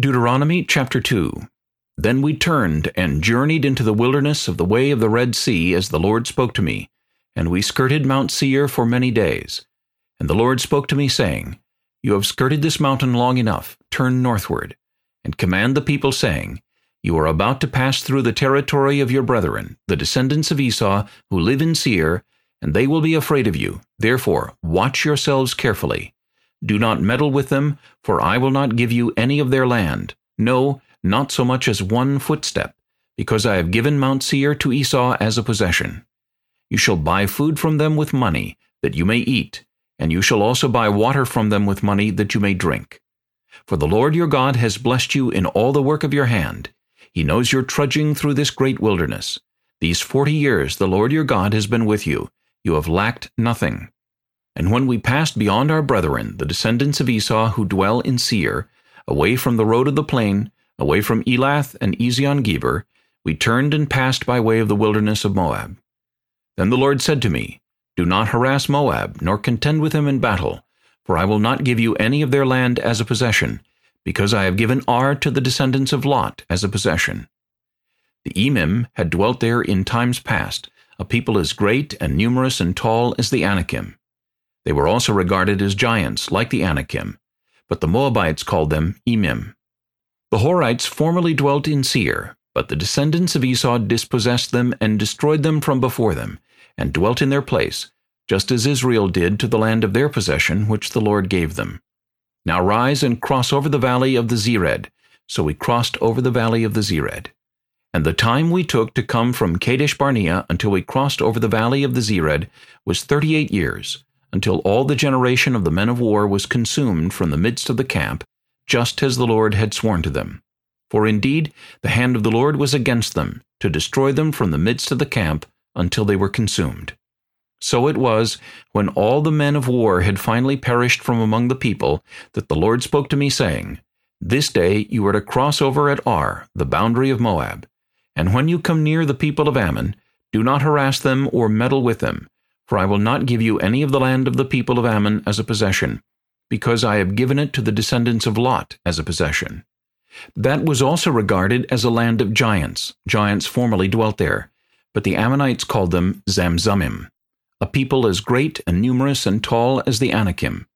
Deuteronomy chapter 2 Then we turned and journeyed into the wilderness of the way of the Red Sea as the Lord spoke to me, and we skirted Mount Seir for many days. And the Lord spoke to me, saying, You have skirted this mountain long enough, turn northward, and command the people, saying, You are about to pass through the territory of your brethren, the descendants of Esau, who live in Seir, and they will be afraid of you. Therefore watch yourselves carefully. Do not meddle with them, for I will not give you any of their land, no, not so much as one footstep, because I have given Mount Seir to Esau as a possession. You shall buy food from them with money, that you may eat, and you shall also buy water from them with money, that you may drink. For the Lord your God has blessed you in all the work of your hand. He knows your trudging through this great wilderness. These forty years the Lord your God has been with you. You have lacked nothing. And when we passed beyond our brethren, the descendants of Esau who dwell in Seir, away from the road of the plain, away from Elath and Ezion-Geber, we turned and passed by way of the wilderness of Moab. Then the Lord said to me, Do not harass Moab, nor contend with him in battle, for I will not give you any of their land as a possession, because I have given Ar to the descendants of Lot as a possession. The Emim had dwelt there in times past, a people as great and numerous and tall as the Anakim. They were also regarded as giants, like the Anakim, but the Moabites called them Emim. The Horites formerly dwelt in Seir, but the descendants of Esau dispossessed them and destroyed them from before them, and dwelt in their place, just as Israel did to the land of their possession which the Lord gave them. Now rise and cross over the valley of the Zered. So we crossed over the valley of the Zered. And the time we took to come from Kadesh Barnea until we crossed over the valley of the Zered was thirty-eight years, until all the generation of the men of war was consumed from the midst of the camp, just as the Lord had sworn to them. For indeed the hand of the Lord was against them, to destroy them from the midst of the camp, until they were consumed. So it was, when all the men of war had finally perished from among the people, that the Lord spoke to me, saying, This day you are to cross over at Ar, the boundary of Moab. And when you come near the people of Ammon, do not harass them or meddle with them, for I will not give you any of the land of the people of Ammon as a possession, because I have given it to the descendants of Lot as a possession. That was also regarded as a land of giants. Giants formerly dwelt there, but the Ammonites called them Zamzummim, a people as great and numerous and tall as the Anakim.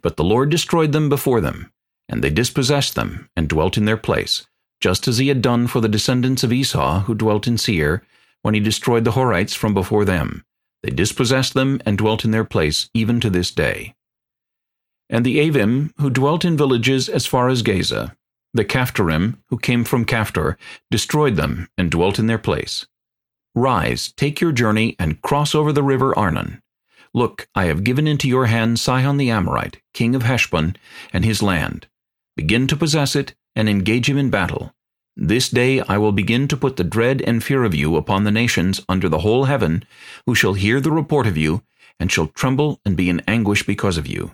But the Lord destroyed them before them, and they dispossessed them, and dwelt in their place, just as he had done for the descendants of Esau who dwelt in Seir, when he destroyed the Horites from before them, they dispossessed them and dwelt in their place even to this day. And the Avim, who dwelt in villages as far as Gaza, the Caphtorim, who came from Caphtor, destroyed them and dwelt in their place. Rise, take your journey, and cross over the river Arnon. Look, I have given into your hand Sihon the Amorite, king of Heshbon, and his land. Begin to possess it, and engage him in battle. This day I will begin to put the dread and fear of you upon the nations under the whole heaven, who shall hear the report of you, and shall tremble and be in anguish because of you.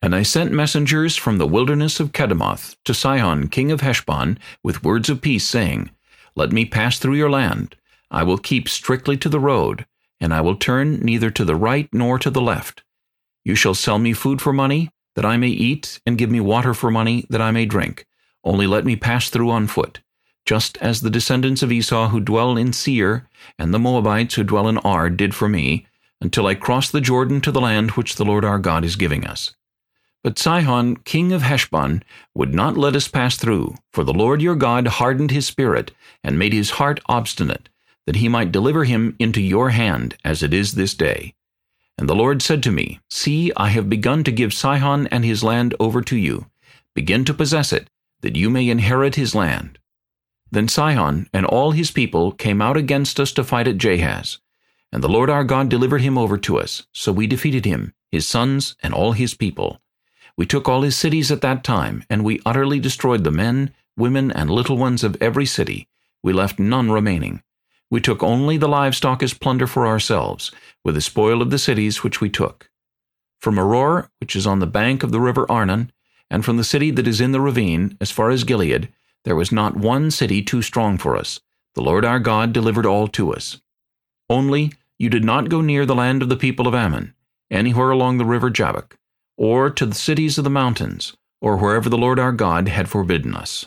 And I sent messengers from the wilderness of Kedemoth to Sihon king of Heshbon with words of peace, saying, Let me pass through your land. I will keep strictly to the road, and I will turn neither to the right nor to the left. You shall sell me food for money, that I may eat, and give me water for money, that I may drink. Only let me pass through on foot, just as the descendants of Esau who dwell in Seir and the Moabites who dwell in Ar did for me, until I cross the Jordan to the land which the Lord our God is giving us. But Sihon, king of Heshbon, would not let us pass through, for the Lord your God hardened his spirit, and made his heart obstinate, that he might deliver him into your hand, as it is this day. And the Lord said to me, See, I have begun to give Sihon and his land over to you. Begin to possess it, that you may inherit his land. Then Sihon and all his people came out against us to fight at Jahaz. And the Lord our God delivered him over to us, so we defeated him, his sons, and all his people. We took all his cities at that time, and we utterly destroyed the men, women, and little ones of every city. We left none remaining. We took only the livestock as plunder for ourselves, with the spoil of the cities which we took. From Aroer, which is on the bank of the river Arnon, and from the city that is in the ravine, as far as Gilead, there was not one city too strong for us. The Lord our God delivered all to us. Only you did not go near the land of the people of Ammon, anywhere along the river Jabbok, or to the cities of the mountains, or wherever the Lord our God had forbidden us.